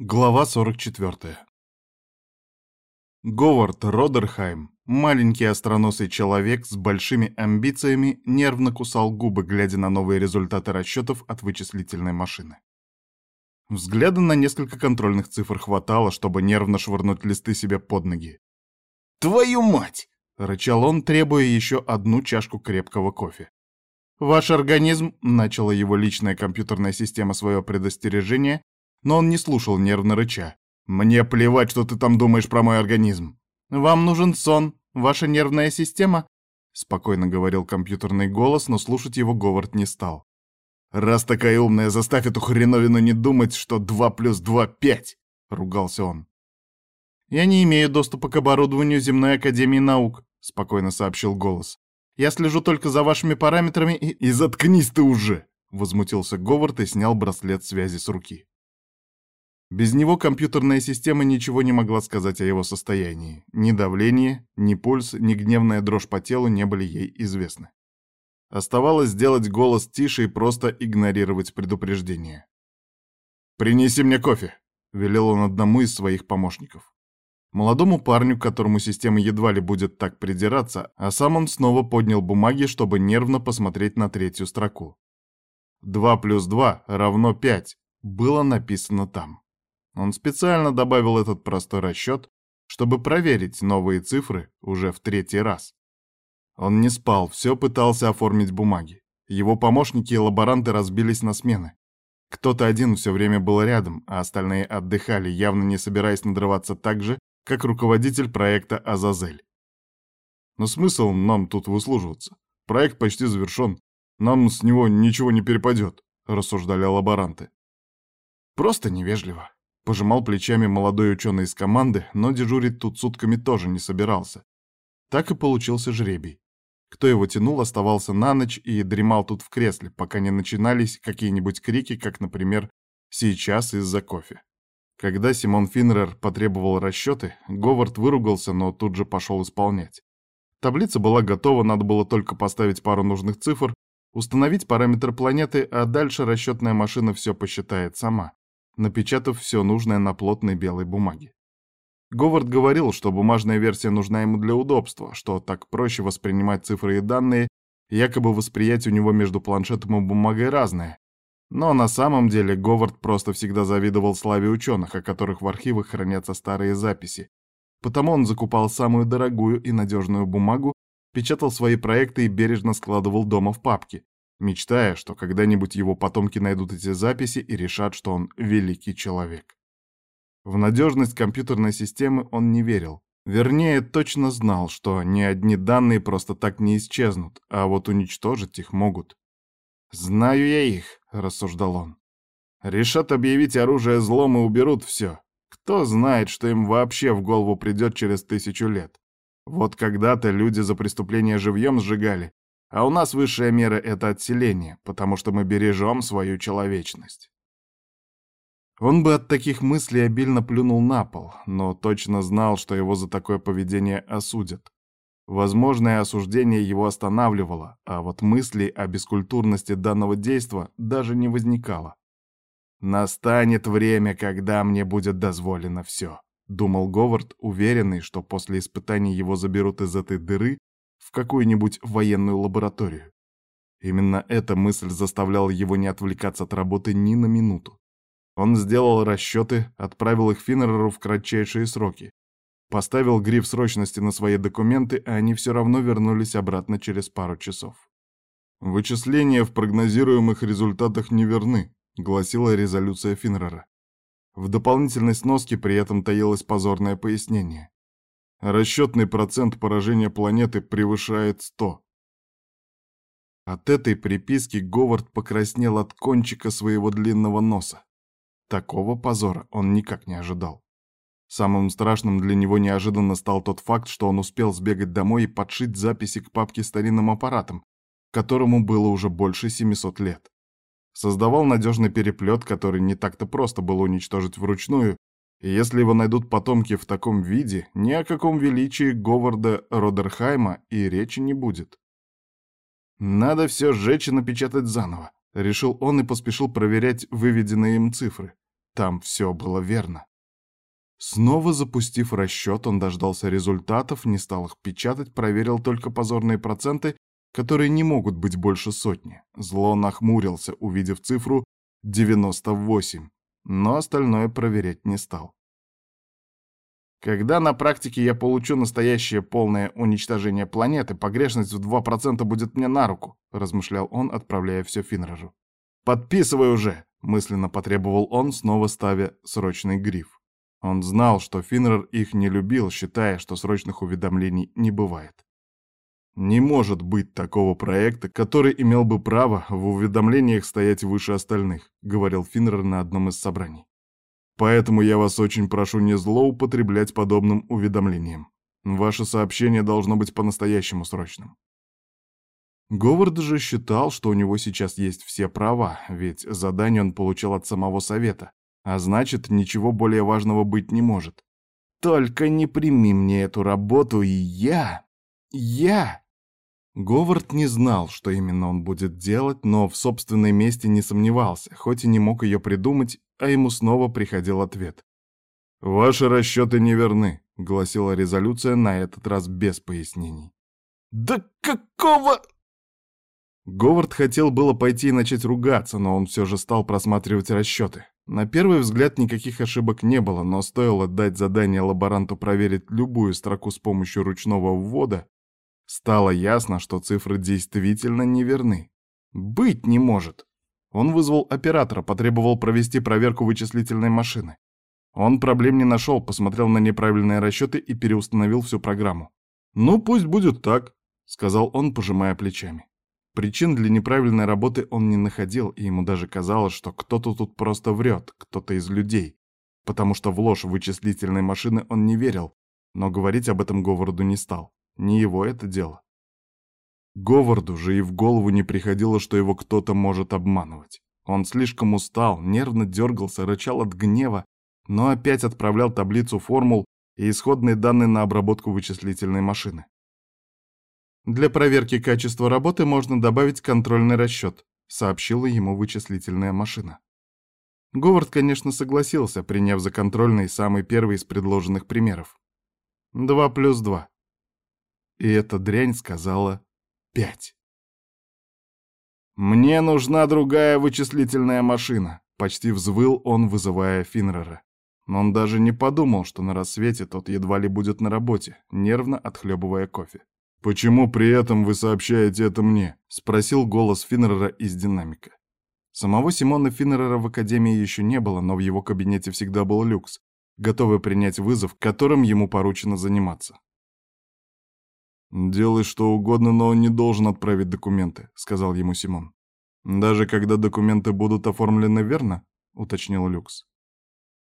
Глава 44. Говард Родерхайм, маленький остроносый человек с большими амбициями, нервно кусал губы, глядя на новые результаты расчетов от вычислительной машины. Взгляда на несколько контрольных цифр хватало, чтобы нервно швырнуть листы себе под ноги. «Твою мать!» — рычал он, требуя еще одну чашку крепкого кофе. «Ваш организм», — начала его личная компьютерная система свое предостережение, но он не слушал нервно рыча. «Мне плевать, что ты там думаешь про мой организм». «Вам нужен сон, ваша нервная система?» — спокойно говорил компьютерный голос, но слушать его Говард не стал. «Раз такая умная, заставь эту хреновину не думать, что два плюс два — пять!» — ругался он. «Я не имею доступа к оборудованию Земной Академии Наук», — спокойно сообщил голос. «Я слежу только за вашими параметрами и...» «И заткнись ты уже!» — возмутился Говард и снял браслет связи с руки. Без него компьютерная система ничего не могла сказать о его состоянии. Ни давление, ни пульс, ни гневная дрожь по телу не были ей известны. Оставалось сделать голос тише и просто игнорировать предупреждение. «Принеси мне кофе», — велел он одному из своих помощников. Молодому парню, к которому система едва ли будет так придираться, а сам он снова поднял бумаги, чтобы нервно посмотреть на третью строку. «Два плюс два равно пять», было написано там. Он специально добавил этот простой расчет, чтобы проверить новые цифры уже в третий раз. Он не спал, все пытался оформить бумаги. Его помощники и лаборанты разбились на смены. Кто-то один все время был рядом, а остальные отдыхали, явно не собираясь надрываться так же, как руководитель проекта «Азазель». Но смысл нам тут выслуживаться? Проект почти завершен. Нам с него ничего не перепадет, рассуждали лаборанты. Просто невежливо. Пожимал плечами молодой ученый из команды, но дежурить тут сутками тоже не собирался. Так и получился жребий. Кто его тянул, оставался на ночь и дремал тут в кресле, пока не начинались какие-нибудь крики, как, например, «сейчас из-за кофе». Когда Симон Финнерер потребовал расчеты, Говард выругался, но тут же пошел исполнять. Таблица была готова, надо было только поставить пару нужных цифр, установить параметр планеты, а дальше расчетная машина все посчитает сама напечатав все нужное на плотной белой бумаге. Говард говорил, что бумажная версия нужна ему для удобства, что так проще воспринимать цифры и данные, якобы восприятие у него между планшетом и бумагой разное. Но на самом деле Говард просто всегда завидовал славе ученых, о которых в архивах хранятся старые записи. Потому он закупал самую дорогую и надежную бумагу, печатал свои проекты и бережно складывал дома в папки, мечтая, что когда-нибудь его потомки найдут эти записи и решат, что он великий человек. В надежность компьютерной системы он не верил. Вернее, точно знал, что ни одни данные просто так не исчезнут, а вот уничтожить их могут. «Знаю я их», — рассуждал он. «Решат объявить оружие злом и уберут все. Кто знает, что им вообще в голову придет через тысячу лет. Вот когда-то люди за преступление живьем сжигали, а у нас высшая мера — это отселение, потому что мы бережем свою человечность. Он бы от таких мыслей обильно плюнул на пол, но точно знал, что его за такое поведение осудят. Возможное осуждение его останавливало, а вот мыслей о бескультурности данного действа даже не возникало. «Настанет время, когда мне будет дозволено все», — думал Говард, уверенный, что после испытаний его заберут из этой дыры в какую-нибудь военную лабораторию. Именно эта мысль заставляла его не отвлекаться от работы ни на минуту. Он сделал расчеты, отправил их Финнереру в кратчайшие сроки. Поставил гриф срочности на свои документы, а они все равно вернулись обратно через пару часов. «Вычисления в прогнозируемых результатах неверны», — гласила резолюция Финнерера. В дополнительной сноске при этом таилось позорное пояснение. Расчетный процент поражения планеты превышает 100. От этой приписки Говард покраснел от кончика своего длинного носа. Такого позора он никак не ожидал. Самым страшным для него неожиданно стал тот факт, что он успел сбегать домой и подшить записи к папке старинным аппаратом, которому было уже больше 700 лет. Создавал надежный переплет, который не так-то просто было уничтожить вручную, и если его найдут потомки в таком виде, ни о каком величии Говарда Родерхайма и речи не будет. Надо все сжечь и напечатать заново, решил он и поспешил проверять выведенные им цифры. Там все было верно. Снова запустив расчет, он дождался результатов, не стал их печатать, проверил только позорные проценты, которые не могут быть больше сотни. Зло нахмурился, увидев цифру 98, но остальное проверять не стал. Когда на практике я получу настоящее полное уничтожение планеты, погрешность в 2% будет мне на руку, размышлял он, отправляя все Финнеру. Подписывай уже, мысленно потребовал он, снова ставя срочный гриф. Он знал, что Финнер их не любил, считая, что срочных уведомлений не бывает. Не может быть такого проекта, который имел бы право в уведомлениях стоять выше остальных, говорил Финнер на одном из собраний. Поэтому я вас очень прошу не злоупотреблять подобным уведомлением. Ваше сообщение должно быть по-настоящему срочным. Говард же считал, что у него сейчас есть все права, ведь задание он получил от самого совета, а значит, ничего более важного быть не может. Только не прими мне эту работу, и я... я... Говард не знал, что именно он будет делать, но в собственной месте не сомневался, хоть и не мог ее придумать, а ему снова приходил ответ. «Ваши расчеты неверны», — гласила резолюция на этот раз без пояснений. «Да какого...» Говард хотел было пойти и начать ругаться, но он все же стал просматривать расчеты. На первый взгляд никаких ошибок не было, но стоило дать задание лаборанту проверить любую строку с помощью ручного ввода, стало ясно, что цифры действительно неверны. Быть не может. Он вызвал оператора, потребовал провести проверку вычислительной машины. Он проблем не нашел, посмотрел на неправильные расчеты и переустановил всю программу. «Ну, пусть будет так», — сказал он, пожимая плечами. Причин для неправильной работы он не находил, и ему даже казалось, что кто-то тут просто врет, кто-то из людей, потому что в ложь вычислительной машины он не верил, но говорить об этом Говарду не стал. Не его это дело. Говарду же и в голову не приходило, что его кто-то может обманывать. Он слишком устал, нервно дергался, рычал от гнева, но опять отправлял таблицу формул и исходные данные на обработку вычислительной машины. «Для проверки качества работы можно добавить контрольный расчет», сообщила ему вычислительная машина. Говард, конечно, согласился, приняв за контрольный самый первый из предложенных примеров. Два плюс два. И эта дрянь сказала пять. «Мне нужна другая вычислительная машина», — почти взвыл он, вызывая Финнера. Но он даже не подумал, что на рассвете тот едва ли будет на работе, нервно отхлебывая кофе. «Почему при этом вы сообщаете это мне?» — спросил голос Финнера из динамика. Самого Симона Финнера в Академии еще не было, но в его кабинете всегда был люкс, готовый принять вызов, которым ему поручено заниматься. «Делай что угодно, но он не должен отправить документы», — сказал ему Симон. «Даже когда документы будут оформлены верно?» — уточнил Люкс.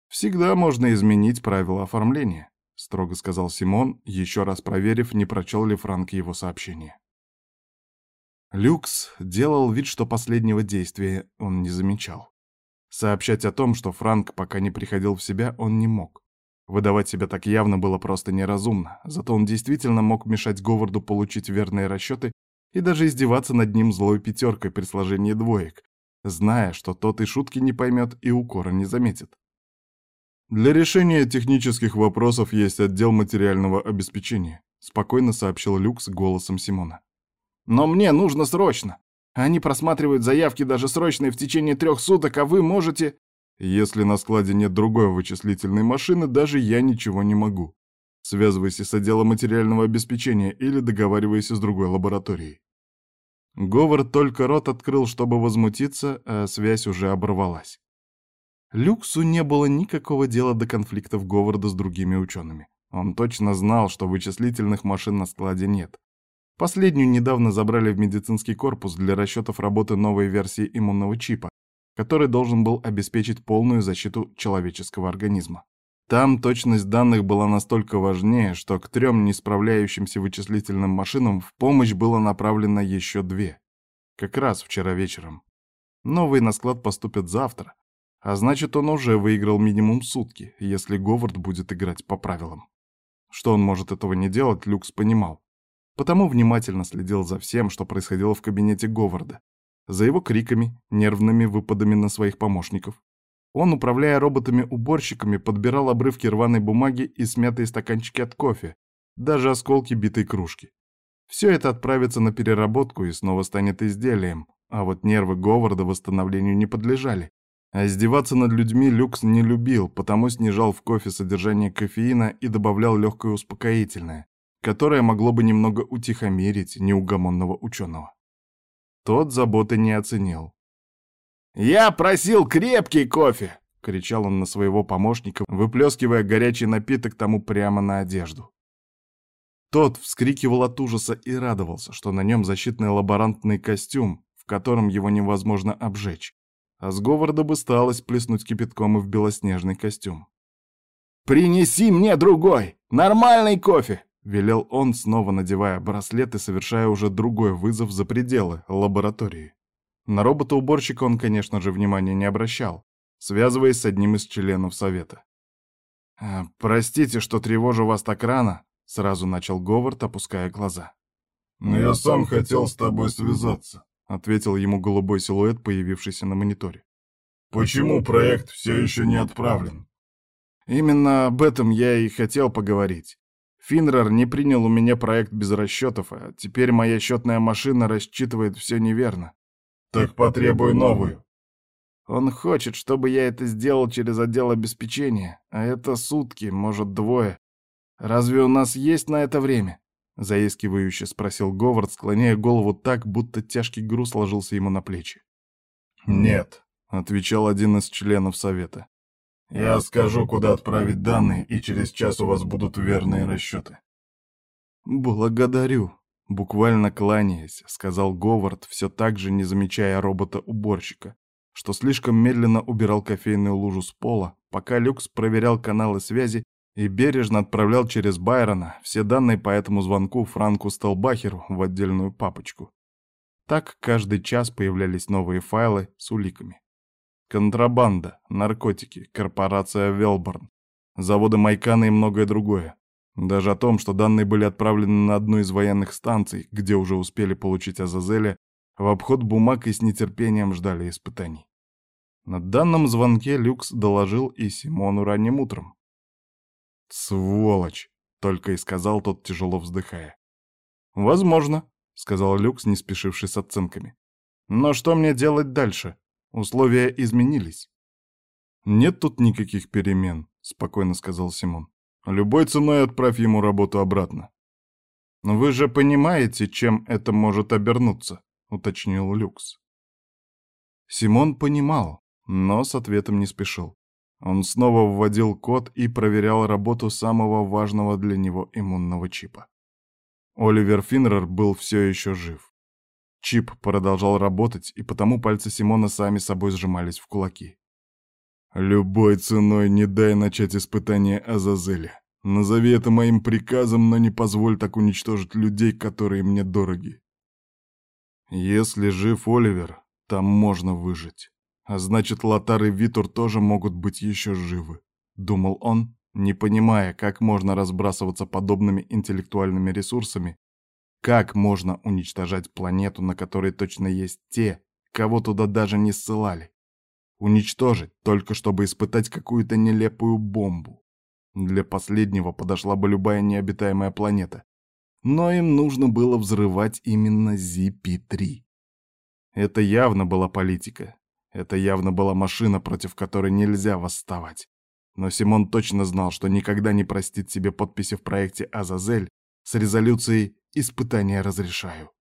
«Всегда можно изменить правила оформления», — строго сказал Симон, еще раз проверив, не прочел ли Франк его сообщение. Люкс делал вид, что последнего действия он не замечал. Сообщать о том, что Франк пока не приходил в себя, он не мог. Выдавать себя так явно было просто неразумно, зато он действительно мог мешать Говарду получить верные расчеты и даже издеваться над ним злой пятеркой при сложении двоек, зная, что тот и шутки не поймет, и укора не заметит. «Для решения технических вопросов есть отдел материального обеспечения», спокойно сообщил Люкс голосом Симона. «Но мне нужно срочно. Они просматривают заявки даже срочные в течение трех суток, а вы можете...» Если на складе нет другой вычислительной машины, даже я ничего не могу. Связывайся с отделом материального обеспечения или договаривайся с другой лабораторией. Говард только рот открыл, чтобы возмутиться, а связь уже оборвалась. Люксу не было никакого дела до конфликтов Говарда с другими учеными. Он точно знал, что вычислительных машин на складе нет. Последнюю недавно забрали в медицинский корпус для расчетов работы новой версии иммунного чипа, который должен был обеспечить полную защиту человеческого организма. Там точность данных была настолько важнее, что к трем не справляющимся вычислительным машинам в помощь было направлено еще две. Как раз вчера вечером. Новые на склад поступят завтра, а значит, он уже выиграл минимум сутки, если Говард будет играть по правилам. Что он может этого не делать, Люкс понимал. Потому внимательно следил за всем, что происходило в кабинете Говарда, за его криками, нервными выпадами на своих помощников. Он, управляя роботами-уборщиками, подбирал обрывки рваной бумаги и смятые стаканчики от кофе, даже осколки битой кружки. Все это отправится на переработку и снова станет изделием, а вот нервы Говарда восстановлению не подлежали. А издеваться над людьми Люкс не любил, потому снижал в кофе содержание кофеина и добавлял легкое успокоительное, которое могло бы немного утихомирить неугомонного ученого. Тот заботы не оценил. «Я просил крепкий кофе!» — кричал он на своего помощника, выплескивая горячий напиток тому прямо на одежду. Тот вскрикивал от ужаса и радовался, что на нем защитный лаборантный костюм, в котором его невозможно обжечь, а с Говарда бы сталось плеснуть кипятком и в белоснежный костюм. «Принеси мне другой! Нормальный кофе!» — велел он, снова надевая браслет и совершая уже другой вызов за пределы лаборатории. На робота-уборщика он, конечно же, внимания не обращал, связываясь с одним из членов совета. «А, «Простите, что тревожу вас так рано», — сразу начал Говард, опуская глаза. «Но я сам хотел с тобой связаться», — ответил ему голубой силуэт, появившийся на мониторе. «Почему проект все еще не отправлен?» «Именно об этом я и хотел поговорить. Финрар не принял у меня проект без расчетов, а теперь моя счетная машина рассчитывает все неверно. Так потребуй новую. Он хочет, чтобы я это сделал через отдел обеспечения, а это сутки, может, двое. Разве у нас есть на это время? Заискивающе спросил Говард, склоняя голову так, будто тяжкий груз ложился ему на плечи. «Нет», — отвечал один из членов совета. «Я скажу, куда отправить данные, и через час у вас будут верные расчеты». «Благодарю», Буквально кланяясь, сказал Говард, все так же не замечая робота-уборщика, что слишком медленно убирал кофейную лужу с пола, пока Люкс проверял каналы связи и бережно отправлял через Байрона все данные по этому звонку Франку Стелбахеру в отдельную папочку. Так каждый час появлялись новые файлы с уликами. Контрабанда, наркотики, корпорация Велборн, заводы Майкана и многое другое. Даже о том, что данные были отправлены на одну из военных станций, где уже успели получить Азазеля, в обход бумаг и с нетерпением ждали испытаний. На данном звонке Люкс доложил и Симону ранним утром. «Сволочь!» — только и сказал тот, тяжело вздыхая. «Возможно», — сказал Люкс, не спешивший с оценками. «Но что мне делать дальше? Условия изменились». «Нет тут никаких перемен», — спокойно сказал Симон. Любой ценой отправь ему работу обратно. «Но вы же понимаете, чем это может обернуться», — уточнил Люкс. Симон понимал, но с ответом не спешил. Он снова вводил код и проверял работу самого важного для него иммунного чипа. Оливер Финнер был все еще жив. Чип продолжал работать, и потому пальцы Симона сами собой сжимались в кулаки. Любой ценой не дай начать испытание Азазеля. Назови это моим приказом, но не позволь так уничтожить людей, которые мне дороги. Если жив Оливер, там можно выжить. А значит, Лотар и Витур тоже могут быть еще живы, думал он, не понимая, как можно разбрасываться подобными интеллектуальными ресурсами, как можно уничтожать планету, на которой точно есть те, кого туда даже не ссылали. Уничтожить, только чтобы испытать какую-то нелепую бомбу. Для последнего подошла бы любая необитаемая планета. Но им нужно было взрывать именно ZP-3. Это явно была политика. Это явно была машина, против которой нельзя восставать. Но Симон точно знал, что никогда не простит себе подписи в проекте «Азазель» с резолюцией «Испытания разрешаю».